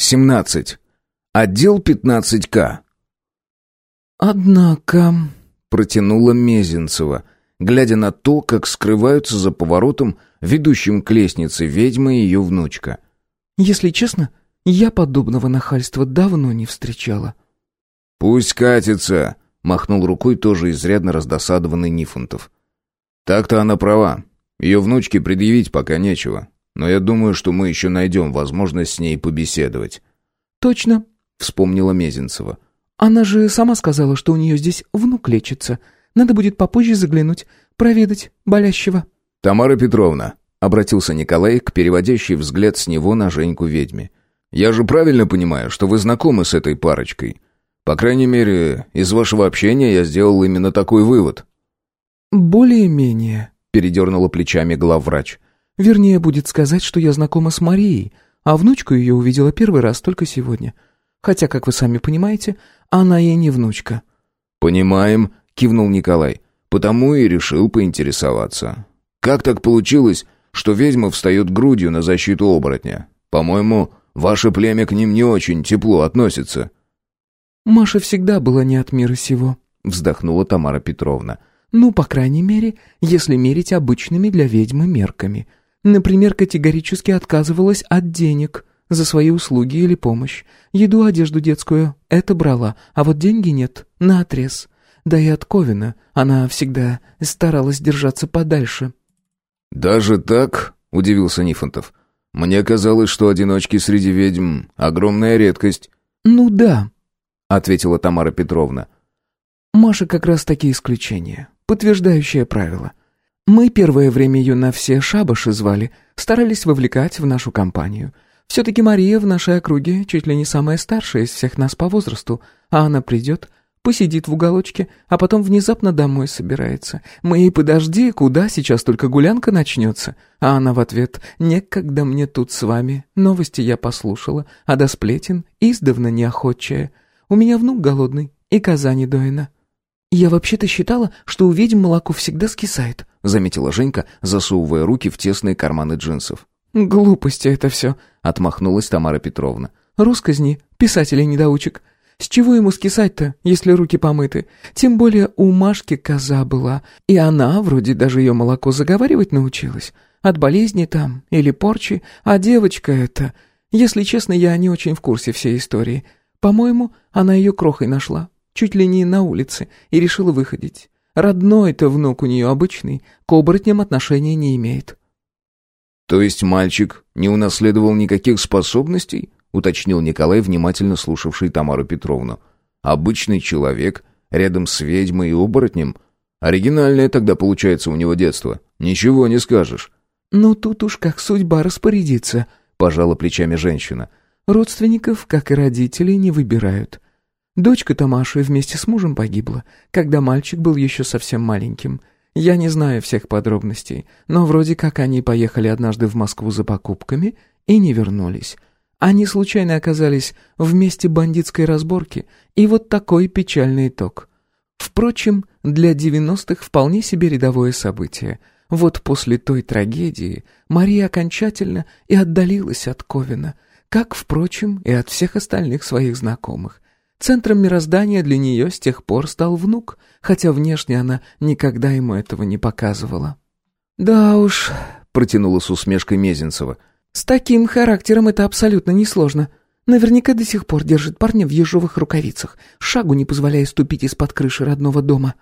17. Отдел 15К. «Однако...» — протянула Мезенцева, глядя на то, как скрываются за поворотом, ведущим к лестнице ведьмы и ее внучка. «Если честно, я подобного нахальства давно не встречала». «Пусть катится!» — махнул рукой тоже изрядно раздосадованный Нифонтов. «Так-то она права. Ее внучке предъявить пока нечего. Но я думаю, что мы еще найдем возможность с ней побеседовать». «Точно», — вспомнила Мезенцева. «Она же сама сказала, что у нее здесь внук лечится. Надо будет попозже заглянуть, проведать болящего». «Тамара Петровна», — обратился Николай к переводящей взгляд с него на Женьку ведьме. «Я же правильно понимаю, что вы знакомы с этой парочкой. По крайней мере, из вашего общения я сделал именно такой вывод». «Более-менее», — передернула плечами главврач. «Вернее, будет сказать, что я знакома с Марией, а внучку ее увидела первый раз только сегодня. Хотя, как вы сами понимаете, она ей не внучка». «Понимаем», — кивнул Николай. «Потому и решил поинтересоваться. Как так получилось, что ведьма встает грудью на защиту оборотня? По-моему, ваше племя к ним не очень тепло относится». «Маша всегда была не от мира сего», — вздохнула Тамара Петровна. «Ну, по крайней мере, если мерить обычными для ведьмы мерками. Например, категорически отказывалась от денег за свои услуги или помощь. Еду, одежду детскую — это брала, а вот деньги нет, наотрез. Да и от Ковина она всегда старалась держаться подальше». «Даже так?» — удивился Нифонтов. «Мне казалось, что одиночки среди ведьм — огромная редкость». «Ну да», — ответила Тамара Петровна. «Маша как раз такие исключения, подтверждающее правило. Мы первое время ее на все шабаши звали, старались вовлекать в нашу компанию. Все-таки Мария в нашей округе чуть ли не самая старшая из всех нас по возрасту, а она придет, посидит в уголочке, а потом внезапно домой собирается. Мы ей подожди, куда сейчас только гулянка начнется? А она в ответ «Некогда мне тут с вами, новости я послушала, а до сплетен издавна неохотчая. У меня внук голодный и коза недоина». «Я вообще-то считала, что у ведьм молоко всегда скисает», — заметила Женька, засовывая руки в тесные карманы джинсов. «Глупости это все», — отмахнулась Тамара Петровна. «Русказни, писателей-недоучек. С чего ему скисать-то, если руки помыты? Тем более у Машки коза была, и она вроде даже ее молоко заговаривать научилась. От болезни там или порчи, а девочка эта... Если честно, я не очень в курсе всей истории. По-моему, она ее крохой нашла, чуть ли не на улице, и решила выходить. Родной-то внук у нее обычный, к оборотням отношения не имеет. «То есть мальчик не унаследовал никаких способностей?» — уточнил Николай, внимательно слушавший Тамару Петровну. «Обычный человек, рядом с ведьмой и оборотнем? Оригинальное тогда получается у него детство. Ничего не скажешь». «Ну тут уж как судьба распорядится», — пожала плечами женщина. «Родственников, как и родителей, не выбирают. Дочка Тамаши вместе с мужем погибла, когда мальчик был еще совсем маленьким. Я не знаю всех подробностей, но вроде как они поехали однажды в Москву за покупками и не вернулись. Они случайно оказались в месте бандитской разборки, и вот такой печальный итог. Впрочем, для девяностых вполне себе рядовое событие. Вот после той трагедии Мария окончательно и отдалилась от Ковина, как, впрочем, и от всех остальных своих знакомых. Центром мироздания для нее с тех пор стал внук, хотя внешне она никогда ему этого не показывала. «Да уж», — протянула с усмешкой Мезенцева, «с таким характером это абсолютно несложно. Наверняка до сих пор держит парня в ежовых рукавицах, шагу не позволяя ступить из-под крыши родного дома».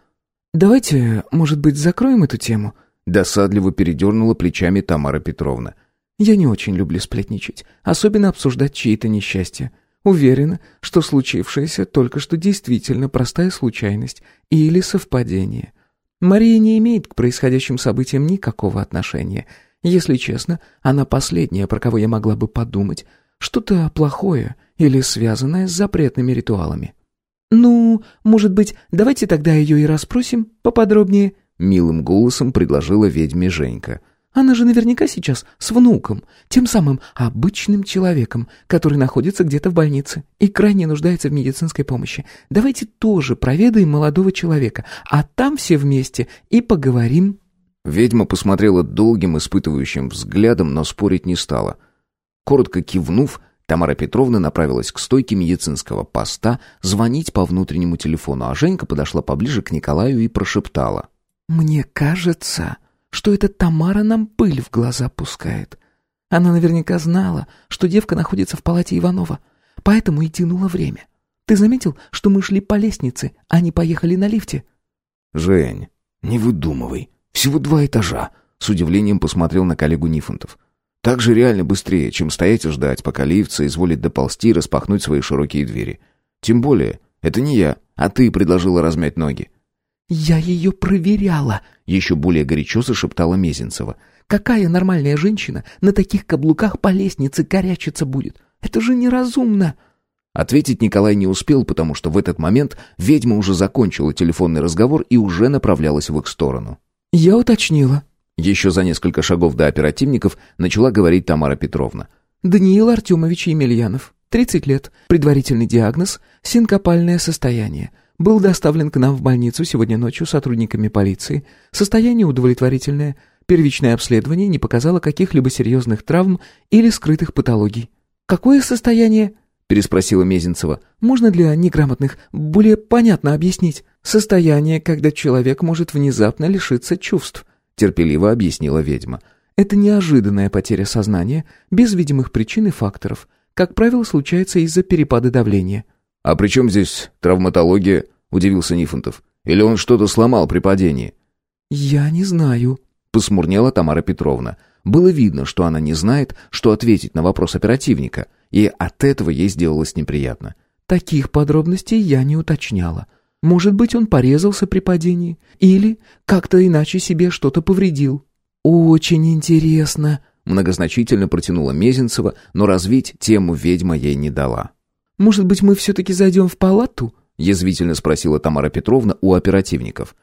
«Давайте, может быть, закроем эту тему?» Досадливо передернула плечами Тамара Петровна. «Я не очень люблю сплетничать, особенно обсуждать чьи-то несчастья. Уверена, что случившееся только что действительно простая случайность или совпадение. Мария не имеет к происходящим событиям никакого отношения. Если честно, она последняя, про кого я могла бы подумать. Что-то плохое или связанное с запретными ритуалами. «Ну, может быть, давайте тогда ее и расспросим поподробнее?» Милым голосом предложила ведьме Женька — она же наверняка сейчас с внуком, тем самым обычным человеком, который находится где-то в больнице и крайне нуждается в медицинской помощи. Давайте тоже проведаем молодого человека, а там все вместе и поговорим». Ведьма посмотрела долгим испытывающим взглядом, но спорить не стала. Коротко кивнув, Тамара Петровна направилась к стойке медицинского поста звонить по внутреннему телефону, а Женька подошла поближе к Николаю и прошептала. «Мне кажется, что эта Тамара нам пыль в глаза пускает. Она наверняка знала, что девка находится в палате Иванова, поэтому и тянула время. Ты заметил, что мы шли по лестнице, а не поехали на лифте?» «Жень, не выдумывай. Всего два этажа», — с удивлением посмотрел на коллегу Нифонтов. Так же реально быстрее, чем стоять и ждать, пока лифт соизволит доползти и распахнуть свои широкие двери. Тем более, это не я, а ты предложила размять ноги. «Я ее проверяла», — еще более горячо зашептала Мезенцева. «Какая нормальная женщина на таких каблуках по лестнице корячиться будет? Это же неразумно!» Ответить Николай не успел, потому что в этот момент ведьма уже закончила телефонный разговор и уже направлялась в их сторону. «Я уточнила», еще за несколько шагов до оперативников начала говорить Тамара Петровна. «Даниил Артемович Емельянов, 30 лет, предварительный диагноз – синкопальное состояние. Был доставлен к нам в больницу сегодня ночью сотрудниками полиции. Состояние удовлетворительное. Первичное обследование не показало каких-либо серьезных травм или скрытых патологий». «Какое состояние?» — переспросила Мезенцева. «Можно для неграмотных более понятно объяснить? Состояние, когда человек может внезапно лишиться чувств» терпеливо объяснила ведьма. Это неожиданная потеря сознания, без видимых причин и факторов. Как правило, случается из-за перепада давления. «А при чем здесь травматология?» – удивился Нифонтов. «Или он что-то сломал при падении?» «Я не знаю», – посмурнела Тамара Петровна. Было видно, что она не знает, что ответить на вопрос оперативника, и от этого ей сделалось неприятно. «Таких подробностей я не уточняла. Может быть, он порезался при падении или как-то иначе себе что-то повредил. Очень интересно, многозначительно протянула Мезенцева, но развить тему ведьма ей не дала. Может быть, мы все-таки зайдем в палату? язвительно спросила Тамара Петровна у оперативников.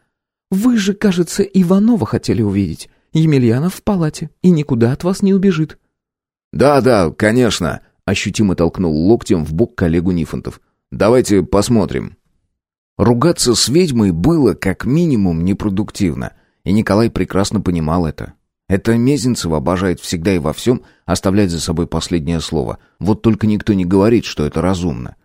Вы же, кажется, Иванова хотели увидеть. Емельянов в палате и никуда от вас не убежит. Да, да, конечно, ощутимо толкнул локтем в бок коллегу Нифонтов. Давайте посмотрим. Ругаться с ведьмой было как минимум непродуктивно, и Николай прекрасно понимал это. Это Мезенцева обожает всегда и во всем оставлять за собой последнее слово. Вот только никто не говорит, что это разумно.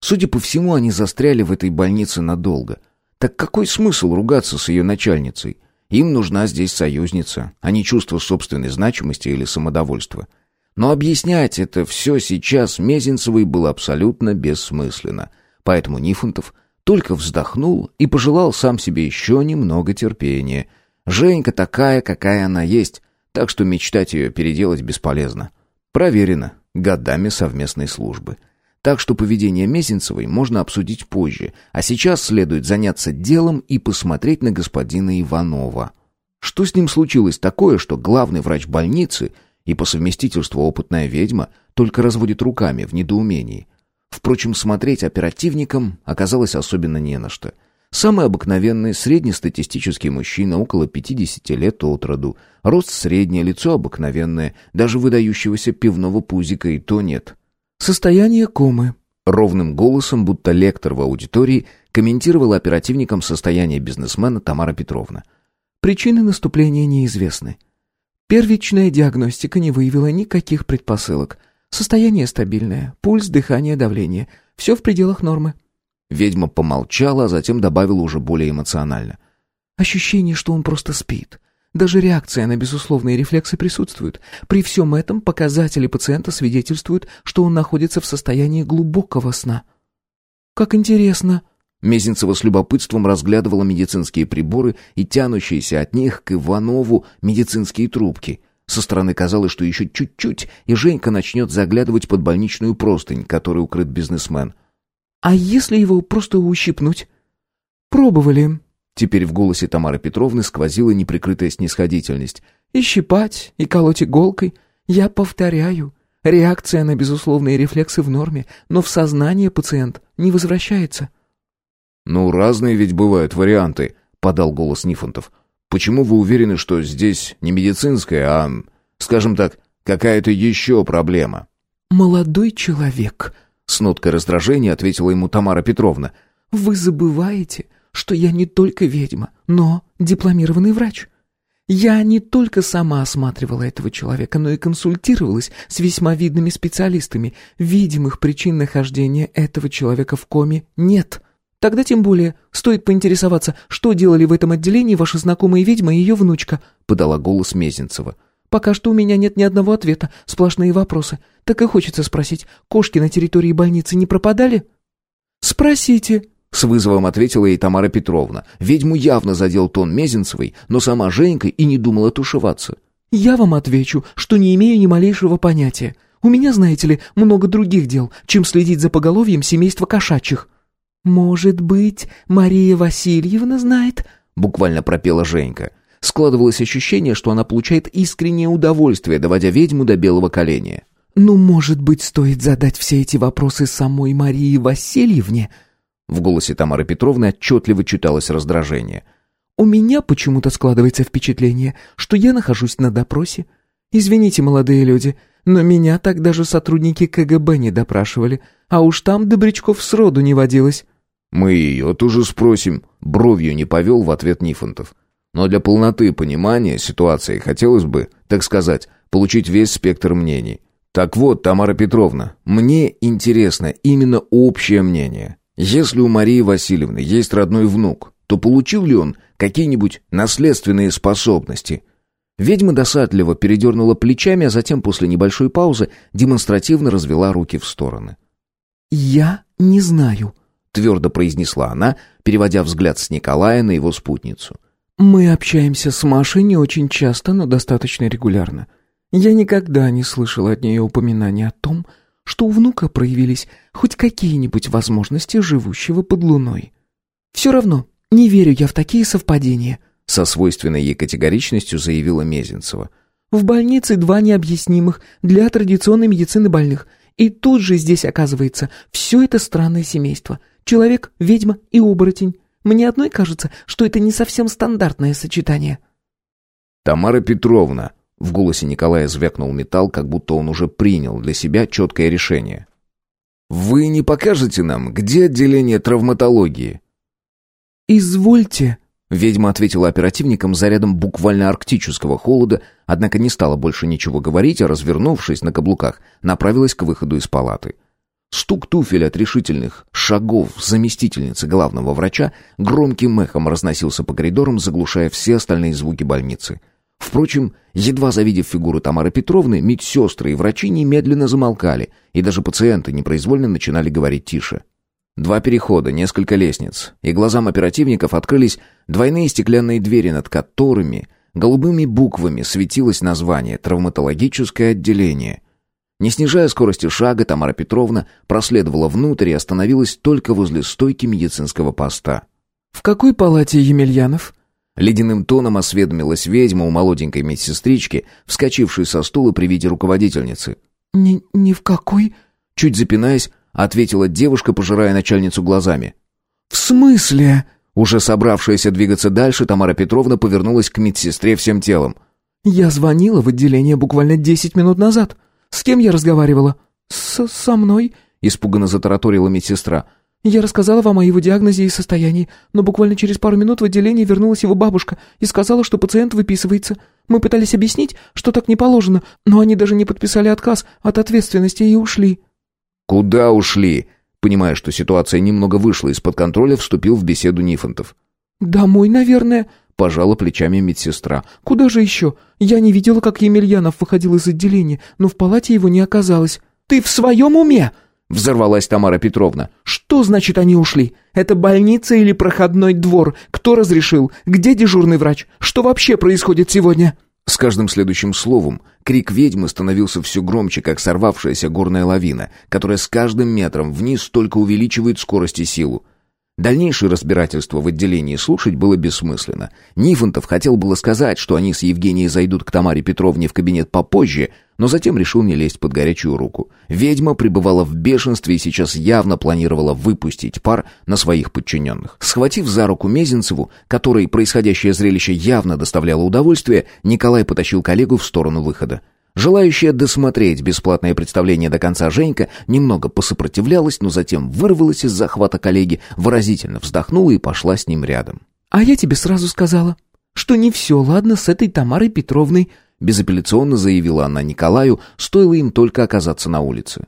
Судя по всему, они застряли в этой больнице надолго. Так какой смысл ругаться с ее начальницей? Им нужна здесь союзница, а не чувство собственной значимости или самодовольства. Но объяснять это все сейчас Мезенцевой было абсолютно бессмысленно. Поэтому Нифонтов – только вздохнул и пожелал сам себе еще немного терпения. Женька такая, какая она есть, так что мечтать ее переделать бесполезно. Проверено годами совместной службы. Так что поведение Месенцевой можно обсудить позже, а сейчас следует заняться делом и посмотреть на господина Иванова. Что с ним случилось такое, что главный врач больницы и по совместительству опытная ведьма только разводит руками в недоумении – Впрочем, смотреть оперативникам оказалось особенно не на что. Самый обыкновенный среднестатистический мужчина, около 50 лет от роду. Рост среднее, лицо обыкновенное, даже выдающегося пивного пузика и то нет. «Состояние комы», Ровным голосом, будто лектор в аудитории, комментировала оперативникам состояние бизнесмена Тамара Петровна. Причины наступления неизвестны. Первичная диагностика не выявила никаких предпосылок. Состояние стабильное, пульс, дыхание, давление. Все в пределах нормы». Ведьма помолчала, а затем добавила уже более эмоционально. «Ощущение, что он просто спит. Даже реакция на безусловные рефлексы присутствует. При всем этом показатели пациента свидетельствуют, что он находится в состоянии глубокого сна». «Как интересно!» Мезенцева с любопытством разглядывала медицинские приборы и тянущиеся от них к Иванову медицинские трубки. Со стороны казалось, что еще чуть-чуть, и Женька начнет заглядывать под больничную простынь, которой укрыт бизнесмен. «А если его просто ущипнуть?» «Пробовали». Теперь в голосе Тамары Петровны сквозила неприкрытая снисходительность. «И щипать, и колоть иголкой. Я повторяю, реакция на безусловные рефлексы в норме, но в сознание пациент не возвращается». «Ну, разные ведь бывают варианты», — подал голос Нифонтов. Почему вы уверены, что здесь не медицинская, а, скажем так, какая-то еще проблема?» «Молодой человек», — с ноткой раздражения ответила ему Тамара Петровна. «Вы забываете, что я не только ведьма, но дипломированный врач. Я не только сама осматривала этого человека, но и консультировалась с весьма видными специалистами. Видимых причин нахождения этого человека в коме нет. Тогда тем более стоит поинтересоваться, что делали в этом отделении ваша знакомая ведьма и ее внучка», — подала голос Мезенцева. «Пока что у меня нет ни одного ответа, сплошные вопросы. Так и хочется спросить, кошки на территории больницы не пропадали?» «Спросите», с вызовом ответила ей Тамара Петровна. Ведьму явно задел тон Мезенцевой, но сама Женька и не думала тушеваться. «Я вам отвечу, что не имею ни малейшего понятия. У меня, знаете ли, много других дел, чем следить за поголовьем семейства кошачьих». «Может быть, Мария Васильевна знает?» — буквально пропела Женька. Складывалось ощущение, что она получает искреннее удовольствие, доводя ведьму до белого коленя. «Ну, может быть, стоит задать все эти вопросы самой Марии Васильевне?» В голосе Тамары Петровны отчетливо читалось раздражение. «У меня почему-то складывается впечатление, что я нахожусь на допросе. Извините, молодые люди, но меня так даже сотрудники КГБ не допрашивали, а уж там Добрячков сроду не водилось». «Мы ее тоже спросим», — бровью не повел в ответ Нифонтов. «Но для полноты понимания ситуации хотелось бы, так сказать, получить весь спектр мнений. Так вот, Тамара Петровна, мне интересно именно общее мнение. Если у Марии Васильевны есть родной внук, то получил ли он какие-нибудь наследственные способности? Ведьма досадливо передернула плечами, а затем после небольшой паузы демонстративно развела руки в стороны. «Я не знаю», — твердо произнесла она, переводя взгляд с Николая на его спутницу. «Мы общаемся с Машей не очень часто, но достаточно регулярно. Я никогда не слышала от нее упоминания о том, что у внука проявились хоть какие-нибудь возможности живущего под луной. «Все равно, не верю я в такие совпадения», со свойственной ей категоричностью заявила Мезенцева. «В больнице два необъяснимых для традиционной медицины больных. И тут же здесь оказывается все это странное семейство. Человек, ведьма и оборотень. Мне одной кажется, что это не совсем стандартное сочетание». «Тамара Петровна», в голосе Николая звякнул металл, как будто он уже принял для себя четкое решение. «Вы не покажете нам, где отделение травматологии?» «Извольте», — ведьма ответила оперативникам зарядом буквально арктического холода, однако не стала больше ничего говорить, а, развернувшись на каблуках, направилась к выходу из палаты. Стук туфель от решительных шагов заместительницы главного врача громким эхом разносился по коридорам, заглушая все остальные звуки больницы — Впрочем, едва завидев фигуру Тамары Петровны, медсестры и врачи немедленно замолкали, и даже пациенты непроизвольно начинали говорить тише. Два перехода, несколько лестниц, и глазам оперативников открылись двойные стеклянные двери, над которыми голубыми буквами светилось название «Травматологическое отделение». Не снижая скорости шага, Тамара Петровна проследовала внутрь и остановилась только возле стойки медицинского поста. «В какой палате Емельянов?» Ледяным тоном осведомилась ведьма у молоденькой медсестрички, вскочившей со стула при виде руководительницы. «Ни, ни в какой...» Чуть запинаясь, ответила девушка, пожирая начальницу глазами. «В смысле?» Уже собравшаяся двигаться дальше, Тамара Петровна повернулась к медсестре всем телом. «Я звонила в отделение буквально десять минут назад. С кем я разговаривала?» «С со мной?» — испуганно затараторила медсестра. Я рассказала вам о его диагнозе и состоянии, но буквально через пару минут в отделение вернулась его бабушка и сказала, что пациент выписывается. Мы пытались объяснить, что так не положено, но они даже не подписали отказ от ответственности и ушли». «Куда ушли?» Понимая, что ситуация немного вышла из-под контроля, вступил в беседу Нифонтов. «Домой, наверное», — пожала плечами медсестра. «Куда же еще? Я не видела, как Емельянов выходил из отделения, но в палате его не оказалось». «Ты в своем уме?» Взорвалась Тамара Петровна. «Что значит они ушли? Это больница или проходной двор? Кто разрешил? Где дежурный врач? Что вообще происходит сегодня?» С каждым следующим словом крик ведьмы становился все громче, как сорвавшаяся горная лавина, которая с каждым метром вниз только увеличивает скорость и силу. Дальнейшее разбирательство в отделении слушать было бессмысленно. Нифонтов хотел было сказать, что они с Евгенией зайдут к Тамаре Петровне в кабинет попозже, но затем решил не лезть под горячую руку. Ведьма пребывала в бешенстве и сейчас явно планировала выпустить пар на своих подчиненных. Схватив за руку Мезенцеву, которой происходящее зрелище явно доставляло удовольствие, Николай потащил коллегу в сторону выхода. Желающая досмотреть бесплатное представление до конца Женька немного посопротивлялась, но затем вырвалась из захвата коллеги, выразительно вздохнула и пошла с ним рядом. «А я тебе сразу сказала, что не все ладно с этой Тамарой Петровной», безапелляционно заявила она Николаю, стоило им только оказаться на улице.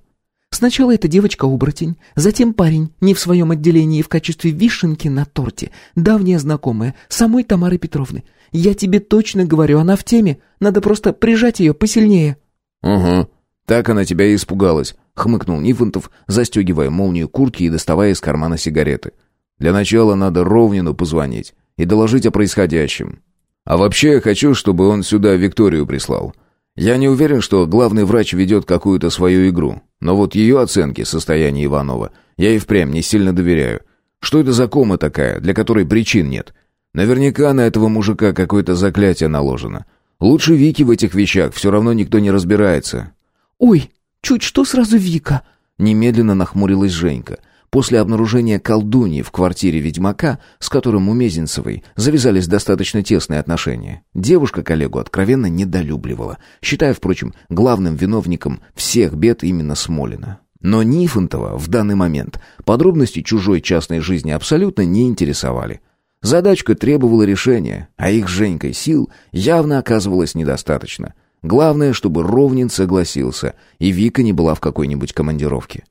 Сначала эта девочка-оборотень, затем парень, не в своем отделении в качестве вишенки на торте, давняя знакомая, самой Тамары Петровны. Я тебе точно говорю, она в теме, надо просто прижать ее посильнее». «Угу, так она тебя и испугалась», — хмыкнул Нифонтов, застегивая молнию куртки и доставая из кармана сигареты. «Для начала надо Ровнину позвонить и доложить о происходящем. А вообще я хочу, чтобы он сюда Викторию прислал. Я не уверен, что главный врач ведет какую-то свою игру, но вот ее оценки состояния Иванова я и впрямь не сильно доверяю. Что это за кома такая, для которой причин нет? Наверняка на этого мужика какое-то заклятие наложено. Лучше Вики в этих вещах, все равно никто не разбирается». «Ой, чуть что сразу Вика?» Немедленно нахмурилась Женька. После обнаружения колдуньи в квартире ведьмака, с которым у Мезенцевой завязались достаточно тесные отношения, девушка коллегу откровенно недолюбливала, считая, впрочем, главным виновником всех бед именно Смолина. Но Нифонтова в данный момент подробности чужой частной жизни абсолютно не интересовали. Задачка требовала решения, а их с Женькой сил явно оказывалось недостаточно. Главное, чтобы Ровнин согласился, и Вика не была в какой-нибудь командировке.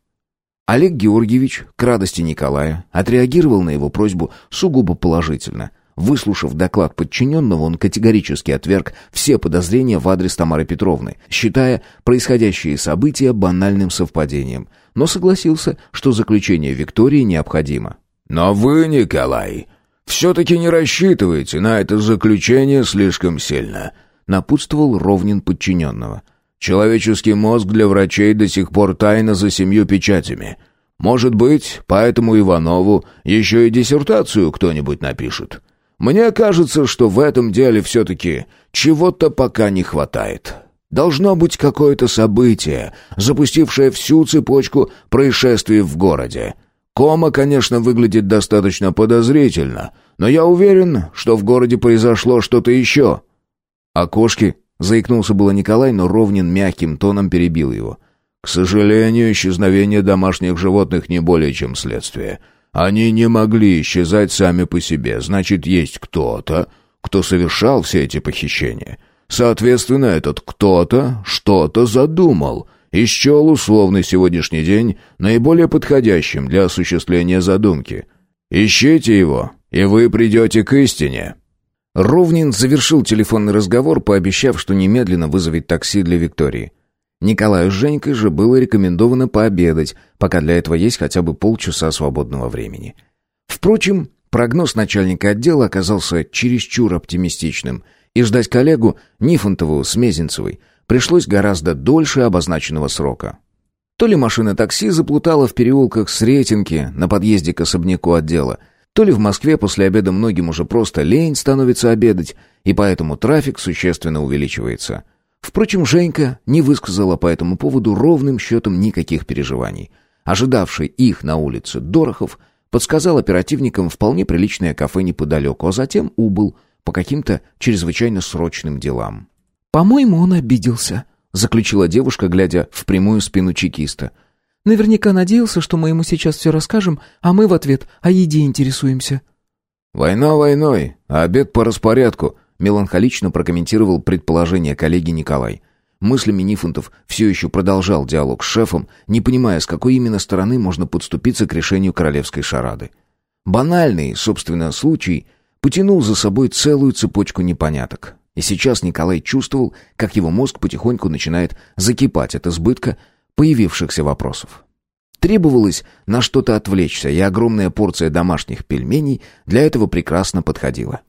Олег Георгиевич, к радости Николая, отреагировал на его просьбу сугубо положительно. Выслушав доклад подчиненного, он категорически отверг все подозрения в адрес Тамары Петровны, считая происходящие события банальным совпадением, но согласился, что заключение Виктории необходимо. «Но вы, Николай, все-таки не рассчитываете на это заключение слишком сильно», напутствовал Ровнин подчиненного – Человеческий мозг для врачей до сих пор тайна за семью печатями. Может быть, поэтому Иванову еще и диссертацию кто-нибудь напишет. Мне кажется, что в этом деле все-таки чего-то пока не хватает. Должно быть какое-то событие, запустившее всю цепочку происшествий в городе. Кома, конечно, выглядит достаточно подозрительно, но я уверен, что в городе произошло что-то еще. А кошки Заикнулся было Николай, но Ровнин мягким тоном перебил его. «К сожалению, исчезновение домашних животных не более чем следствие. Они не могли исчезать сами по себе, значит, есть кто-то, кто совершал все эти похищения. Соответственно, этот кто-то что-то задумал» и счел условный сегодняшний день наиболее подходящим для осуществления задумки. Ищите его, и вы придете к истине». Ровнин завершил телефонный разговор, пообещав, что немедленно вызовет такси для Виктории. Николаю с Женькой же было рекомендовано пообедать, пока для этого есть хотя бы полчаса свободного времени. Впрочем, прогноз начальника отдела оказался чересчур оптимистичным, и ждать коллегу Нифонтову с Мезенцевой пришлось гораздо дольше обозначенного срока. То ли машина такси заплутала в переулках Сретенки на подъезде к особняку отдела – то ли в Москве после обеда многим уже просто лень становится обедать, и поэтому трафик существенно увеличивается. Впрочем, Женька не высказала по этому поводу ровным счетом никаких переживаний. Ожидавший их на улице Дорохов подсказал оперативникам вполне приличное кафе неподалеку, а затем убыл по каким-то чрезвычайно срочным делам. «По-моему, он обиделся», — заключила девушка, глядя в прямую спину чекиста — Наверняка надеялся, что мы ему сейчас все расскажем, а мы в ответ о еде интересуемся». «Война войной, а обед по распорядку», — меланхолично прокомментировал предположение коллеги Николай. Мыслями Нифонтов все еще продолжал диалог с шефом, не понимая, с какой именно стороны можно подступиться к решению королевской шарады. Банальный, собственно, случай потянул за собой целую цепочку непоняток. И сейчас Николай чувствовал, как его мозг потихоньку начинает закипать от избытка появившихся вопросов. Требовалось на что-то отвлечься, и огромная порция домашних пельменей для этого прекрасно подходила.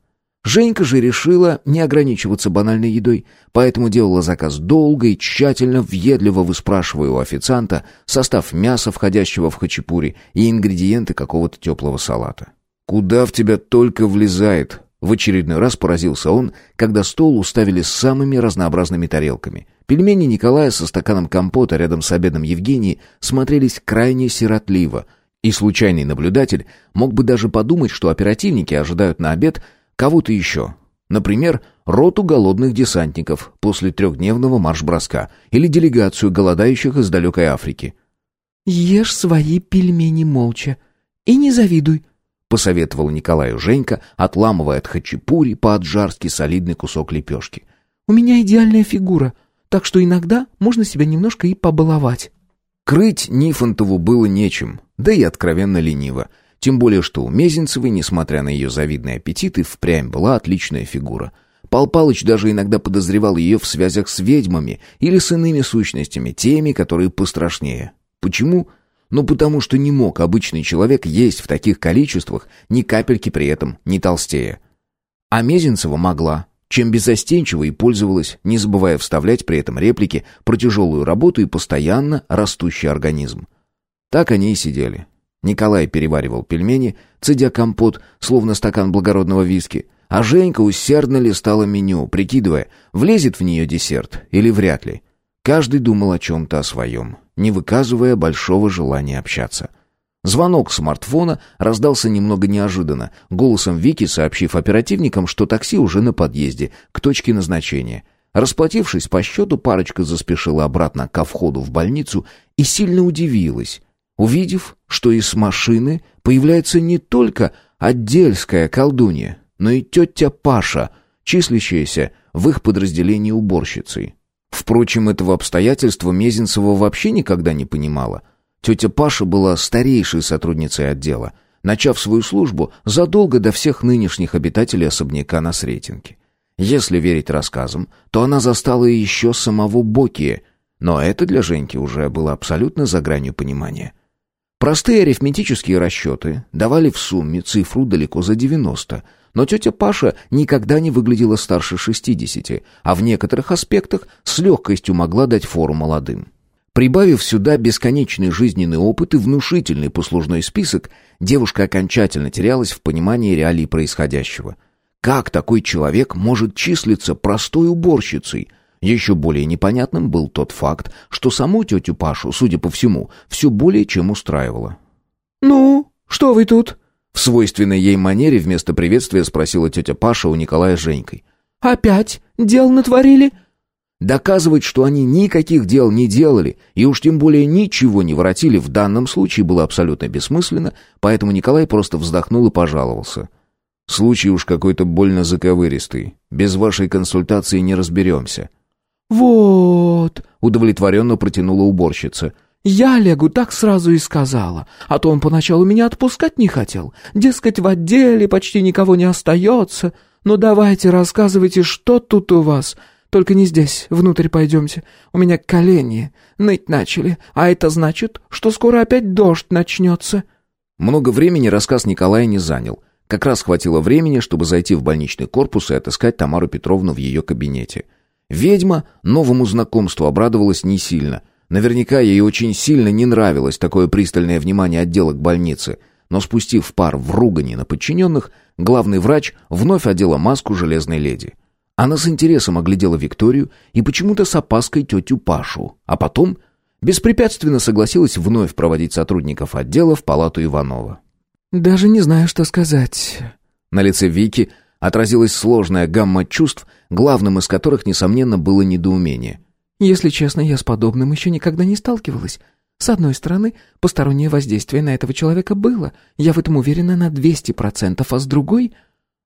Женька же решила не ограничиваться банальной едой, поэтому делала заказ долго и тщательно, въедливо выспрашивая у официанта состав мяса, входящего в хачапури, и ингредиенты какого-то теплого салата. «Куда в тебя только влезает?» В очередной раз поразился он, когда стол уставили с самыми разнообразными тарелками – Пельмени Николая со стаканом компота рядом с обедом Евгении смотрелись крайне сиротливо, и случайный наблюдатель мог бы даже подумать, что оперативники ожидают на обед кого-то еще. Например, роту голодных десантников после трехдневного марш-броска или делегацию голодающих из далекой Африки. «Ешь свои пельмени молча и не завидуй», посоветовал Николаю Женька, отламывая от хачапури по-аджарски солидный кусок лепешки. «У меня идеальная фигура, так что иногда можно себя немножко и побаловать». Крыть Нифонтову было нечем, да и откровенно лениво. Тем более, что у Мезенцевой, несмотря на ее завидный аппетит, и впрямь была отличная фигура. Пал Палыч даже иногда подозревал ее в связях с ведьмами или с иными сущностями, теми, которые пострашнее. Почему? Ну потому что не мог обычный человек есть в таких количествах, ни капельки при этом не толстее. А Мезенцева могла, чем безостенчиво и пользовалась, не забывая вставлять при этом реплики про тяжелую работу и постоянно растущий организм. Так они и сидели. Николай переваривал пельмени, цедя компот, словно стакан благородного виски, а Женька усердно листала меню, прикидывая, влезет в нее десерт или вряд ли. Каждый думал о чем-то о своем, не выказывая большого желания общаться. Звонок смартфона раздался немного неожиданно, голосом Вики сообщив оперативникам, что такси уже на подъезде, к точке назначения. Расплатившись по счету, парочка заспешила обратно ко входу в больницу и сильно удивилась, увидев, что из машины появляется не только отдельская колдунья, но и тетя Паша, числящаяся в их подразделении уборщицей. Впрочем, этого обстоятельства Мезенцева вообще никогда не понимала — Тетя Паша была старейшей сотрудницей отдела, начав свою службу задолго до всех нынешних обитателей особняка на Сретенке. Если верить рассказам, то она застала еще самого Бокия, но это для Женьки уже было абсолютно за гранью понимания. Простые арифметические расчеты давали в сумме цифру далеко за 90, но тетя Паша никогда не выглядела старше 60, а в некоторых аспектах с легкостью могла дать фору молодым. Прибавив сюда бесконечный жизненный опыт и внушительный послужной список, девушка окончательно терялась в понимании реалий происходящего. Как такой человек может числиться простой уборщицей? Еще более непонятным был тот факт, что саму тетю Пашу, судя по всему, все более чем устраивало. «Ну, что вы тут?» В свойственной ей манере вместо приветствия спросила тетя Паша у Николая с Женькой. «Опять дел натворили?» Доказывать, что они никаких дел не делали и уж тем более ничего не воротили в данном случае было абсолютно бессмысленно, поэтому Николай просто вздохнул и пожаловался. «Случай уж какой-то больно заковыристый. Без вашей консультации не разберемся». «Вот», — удовлетворенно протянула уборщица. «Я Олегу так сразу и сказала, а то он поначалу меня отпускать не хотел. Дескать, в отделе почти никого не остается. Ну давайте рассказывайте, что тут у вас». Только не здесь, внутрь пойдемте. У меня колени ныть начали, а это значит, что скоро опять дождь начнется». Много времени рассказ Николая не занял. Как раз хватило времени, чтобы зайти в больничный корпус и отыскать Тамару Петровну в ее кабинете. Ведьма новому знакомству обрадовалась не сильно. Наверняка ей очень сильно не нравилось такое пристальное внимание отдела к больнице. Но спустив пар в ругани на подчиненных, главный врач вновь одела маску железной леди. Она с интересом оглядела Викторию и почему-то с опаской тетю Пашу, а потом беспрепятственно согласилась вновь проводить сотрудников отдела в палату Иванова. «Даже не знаю, что сказать». На лице Вики отразилась сложная гамма чувств, главным из которых, несомненно, было недоумение. «Если честно, я с подобным еще никогда не сталкивалась. С одной стороны, постороннее воздействие на этого человека было, я в этом уверена на 200%, а с другой...»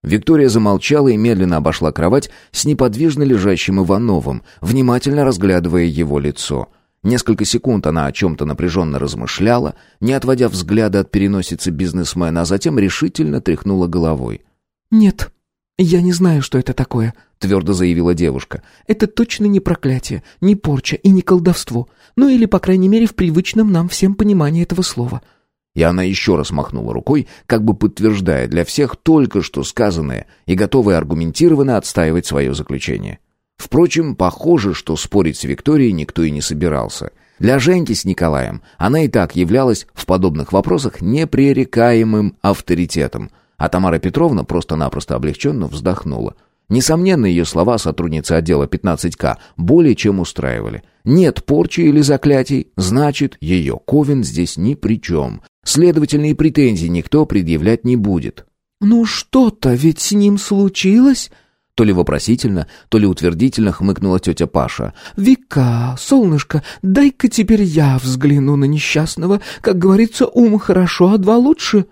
Виктория замолчала и медленно обошла кровать с неподвижно лежащим Ивановым, внимательно разглядывая его лицо. Несколько секунд она о чем-то напряженно размышляла, не отводя взгляда от переносицы бизнесмена, а затем решительно тряхнула головой. «Нет, я не знаю, что это такое», — твердо заявила девушка. «Это точно не проклятие, не порча и не колдовство. Ну или, по крайней мере, в привычном нам всем понимании этого слова. И она еще раз махнула рукой, как бы подтверждая для всех только что сказанное и готовая аргументированно отстаивать свое заключение. Впрочем, похоже, что спорить с Викторией никто и не собирался. Для Женьки с Николаем она и так являлась в подобных вопросах непререкаемым авторитетом, а Тамара Петровна просто-напросто облегченно вздохнула. Несомненно, ее слова сотрудницы отдела 15К более чем устраивали. Нет порчи или заклятий, значит, ее Ковен здесь ни при чем. Следовательно, и претензий никто предъявлять не будет. «Ну что-то ведь с ним случилось?» То ли вопросительно, то ли утвердительно хмыкнула тетя Паша. «Вика, солнышко, дай-ка теперь я взгляну на несчастного. Как говорится, ум хорошо, а два лучше».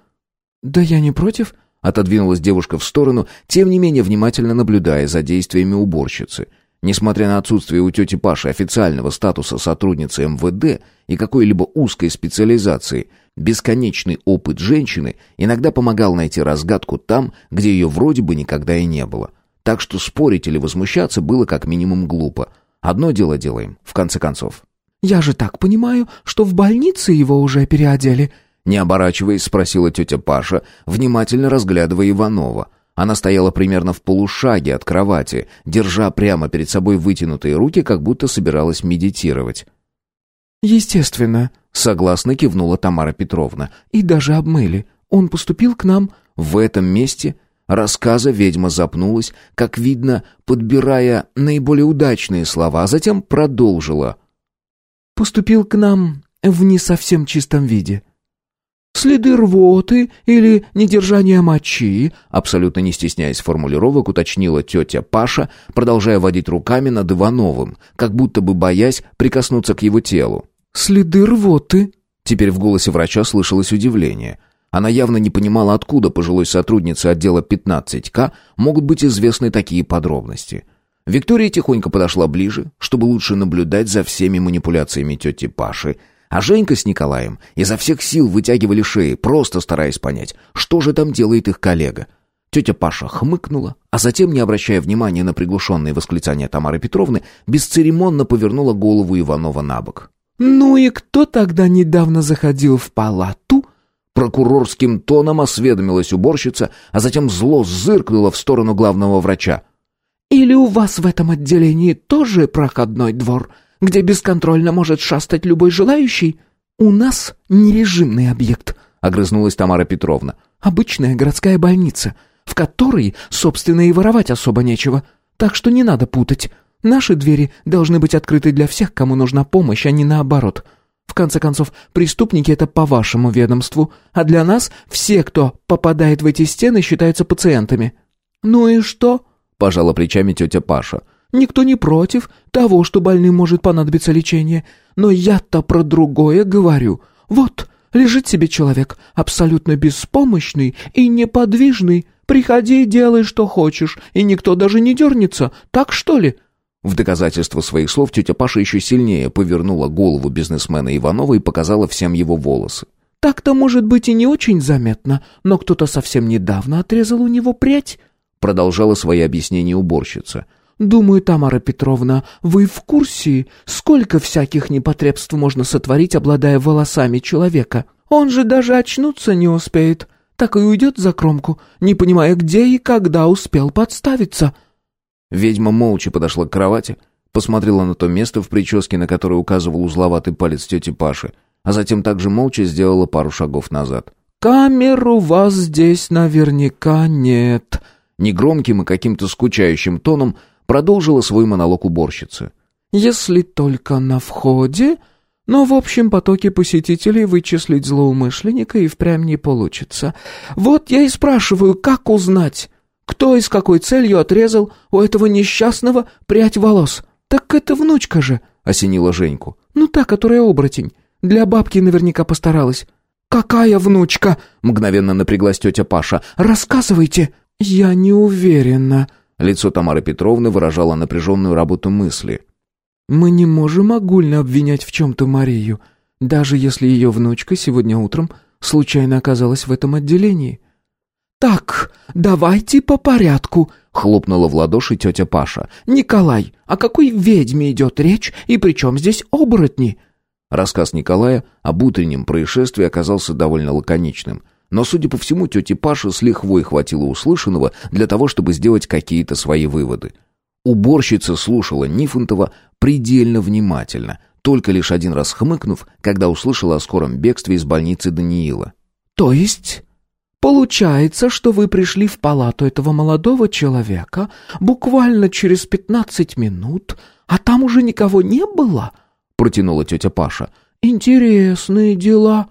«Да я не против», — отодвинулась девушка в сторону, тем не менее внимательно наблюдая за действиями уборщицы. Несмотря на отсутствие у тети Паши официального статуса сотрудницы МВД и какой-либо узкой специализации, бесконечный опыт женщины иногда помогал найти разгадку там, где ее вроде бы никогда и не было. Так что спорить или возмущаться было как минимум глупо. Одно дело делаем, в конце концов. «Я же так понимаю, что в больнице его уже переодели?» Не оборачиваясь, спросила тетя Паша, внимательно разглядывая Иванова. Она стояла примерно в полушаге от кровати, держа прямо перед собой вытянутые руки, как будто собиралась медитировать. «Естественно», — согласно кивнула Тамара Петровна. «И даже обмыли. Он поступил к нам...» В этом месте рассказа ведьма запнулась, как видно, подбирая наиболее удачные слова, а затем продолжила. «Поступил к нам в не совсем чистом виде. Следы рвоты или недержание мочи, абсолютно не стесняясь формулировок, уточнила тетя Паша, продолжая водить руками над Ивановым, как будто бы боясь прикоснуться к его телу. «Следы рвоты?» Теперь в голосе врача слышалось удивление. Она явно не понимала, откуда пожилой сотруднице отдела 15К могут быть известны такие подробности. Виктория тихонько подошла ближе, чтобы лучше наблюдать за всеми манипуляциями тети Паши, а Женька с Николаем изо всех сил вытягивали шеи, просто стараясь понять, что же там делает их коллега. Тетя Паша хмыкнула, а затем, не обращая внимания на приглушенные восклицания Тамары Петровны, бесцеремонно повернула голову Иванова на бок. «Ну и кто тогда недавно заходил в палату?» Прокурорским тоном осведомилась уборщица, а затем зло зыркнула в сторону главного врача. «Или у вас в этом отделении тоже проходной двор?» Где бесконтрольно может шастать любой желающий? У нас нережимный объект, огрызнулась Тамара Петровна. Обычная городская больница, в которой, собственно, и воровать особо нечего. Так что не надо путать. Наши двери должны быть открыты для всех, кому нужна помощь, а не наоборот. В конце концов, преступники — это по вашему ведомству, а для нас все, кто попадает в эти стены, считаются пациентами». «Ну и что?» — пожала плечами тетя Паша. Никто не против того, что больным может понадобиться лечение. Но я-то про другое говорю. Вот, лежит себе человек, абсолютно беспомощный и неподвижный. Приходи и делай, что хочешь, и никто даже не дернется. Так что ли?» В доказательство своих слов тетя Паша еще сильнее повернула голову бизнесмена Иванова и показала всем его волосы. «Так-то, может быть, и не очень заметно, но кто-то совсем недавно отрезал у него прядь», продолжала свои объяснения уборщица. «Думаю, Тамара Петровна, вы в курсе, сколько всяких непотребств можно сотворить, обладая волосами человека? Он же даже очнуться не успеет, так и уйдет за кромку, не понимая, где и когда успел подставиться». Ведьма молча подошла к кровати, посмотрела на то место в прическе, на которое указывал узловатый палец тети Паши, а затем также молча сделала пару шагов назад. «Камер у вас здесь наверняка нет», негромким и каким-то скучающим тоном Продолжила свой монолог уборщица. «Если только на входе, но в общем потоке посетителей вычислить злоумышленника и впрямь не получится. Вот я и спрашиваю, как узнать, кто и с какой целью отрезал у этого несчастного прядь волос? Так это внучка же!» — осенила Женьку. «Ну та, которая оборотень. Для бабки наверняка постаралась». «Какая внучка?» — мгновенно напряглась тетя Паша. «Рассказывайте». «Я не уверена», Лицо Тамары Петровны выражало напряженную работу мысли. «Мы не можем огульно обвинять в чем-то Марию, даже если ее внучка сегодня утром случайно оказалась в этом отделении». «Так, давайте по порядку», — хлопнула в ладоши тетя Паша. «Николай, о какой ведьме идет речь, и при чем здесь оборотни?» Рассказ Николая об утреннем происшествии оказался довольно лаконичным. Но, судя по всему, тете Паше с лихвой хватило услышанного для того, чтобы сделать какие-то свои выводы. Уборщица слушала Нифонтова предельно внимательно, только лишь один раз хмыкнув, когда услышала о скором бегстве из больницы Даниила. «То есть...» «Получается, что вы пришли в палату этого молодого человека буквально через пятнадцать минут, а там уже никого не было?» — протянула тетя Паша. «Интересные дела».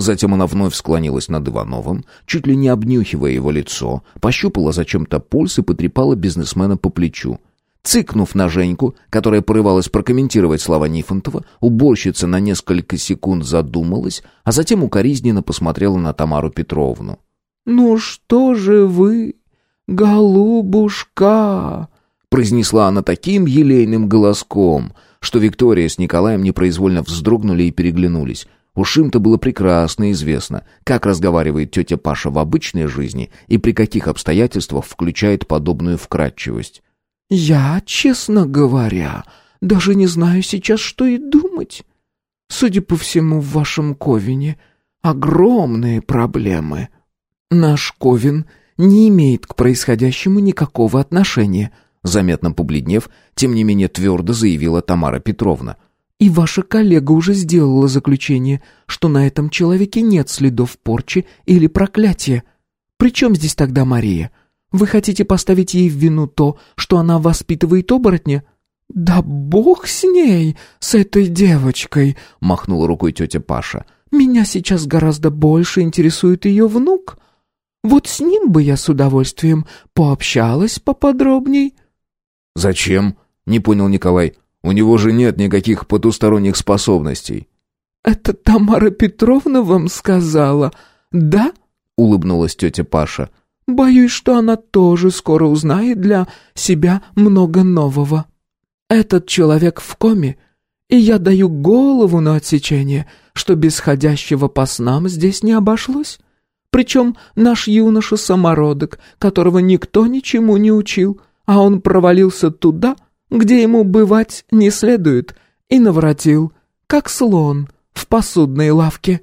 Затем она вновь склонилась над Ивановым, чуть ли не обнюхивая его лицо, пощупала зачем-то пульс и потрепала бизнесмена по плечу. Цыкнув на Женьку, которая порывалась прокомментировать слова Нифонтова, уборщица на несколько секунд задумалась, а затем укоризненно посмотрела на Тамару Петровну. «Ну что же вы, голубушка?» произнесла она таким елейным голоском, что Виктория с Николаем непроизвольно вздрогнули и переглянулись. Уж им-то было прекрасно известно, как разговаривает тетя Паша в обычной жизни и при каких обстоятельствах включает подобную вкратчивость. «Я, честно говоря, даже не знаю сейчас, что и думать. Судя по всему, в вашем Ковине огромные проблемы. Наш Ковин не имеет к происходящему никакого отношения», заметно побледнев, тем не менее твердо заявила Тамара Петровна – и ваша коллега уже сделала заключение, что на этом человеке нет следов порчи или проклятия. Причем здесь тогда Мария? Вы хотите поставить ей в вину то, что она воспитывает оборотня? Да бог с ней, с этой девочкой, махнула рукой тетя Паша. Меня сейчас гораздо больше интересует ее внук. Вот с ним бы я с удовольствием пообщалась поподробней. Зачем? Не понял Николай. У него же нет никаких потусторонних способностей». «Это Тамара Петровна вам сказала, да?» — улыбнулась тетя Паша. «Боюсь, что она тоже скоро узнает для себя много нового. Этот человек в коме, и я даю голову на отсечение, что без ходящего по снам здесь не обошлось. Причем наш юноша-самородок, которого никто ничему не учил, а он провалился туда, — где ему бывать не следует, и наворотил, как слон в посудной лавке.